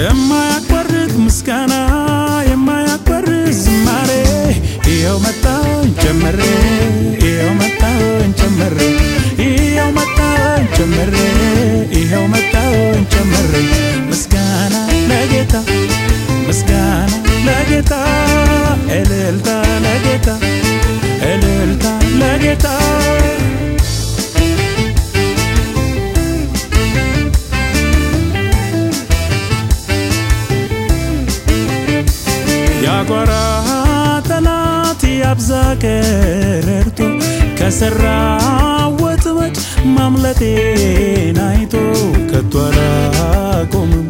የማያቋርጥ ምስጋና የማያቋርጥ ዝማሬ ይኸው መጣ። ያብዛ ቀረርቶ ከሰራ ወጥመድ ማምለጤን አይቶ ከቶ አላቆምም።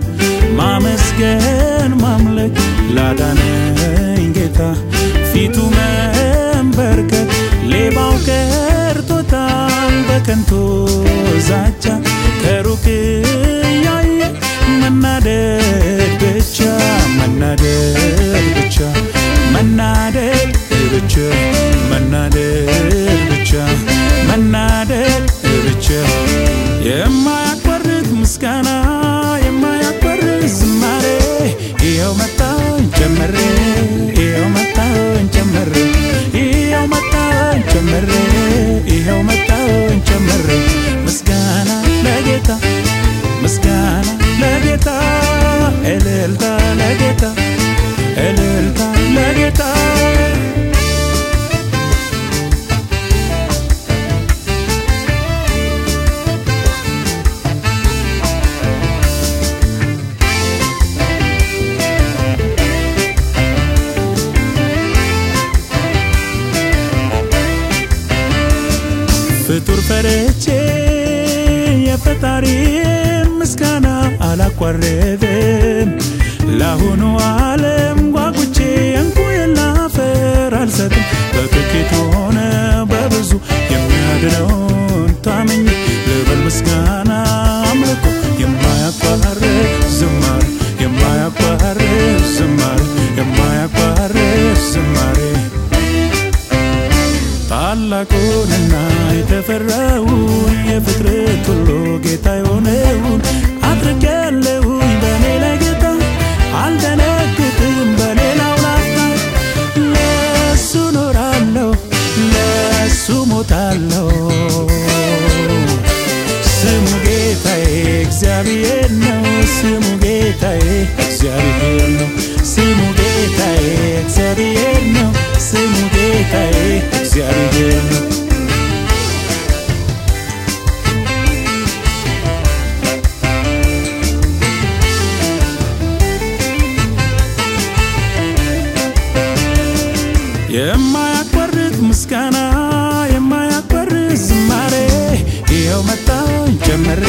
ማመስገን ማምለክ ላዳነኝ ጌታ ፊቱ መንበርከክ ሌባው ቀርቶታል በከንቱ ዛቻ el talagueta, en el talagueta. Fetur fereche የፈጣሪን ምስጋና አላቋረጥም። ለአሁኑ ዓለም ጓጉቼ እንቁዬን ላፈር አልሰጥም። በጥቂት ሆነ በብዙ የሚያድነውን እግዚአብሔር ነው ስሙ ጌታዬ። እግዚአብሔር ነው ስሙ ጌታዬ። እግዚአብሔር ነው ስሙ ጌታዬ። እግዚአብሔር ነው። የማያቋርጥ ምስጋና የማያቋርጥ ዝማሬ ይኸው መጣሁኝ ጨምሬ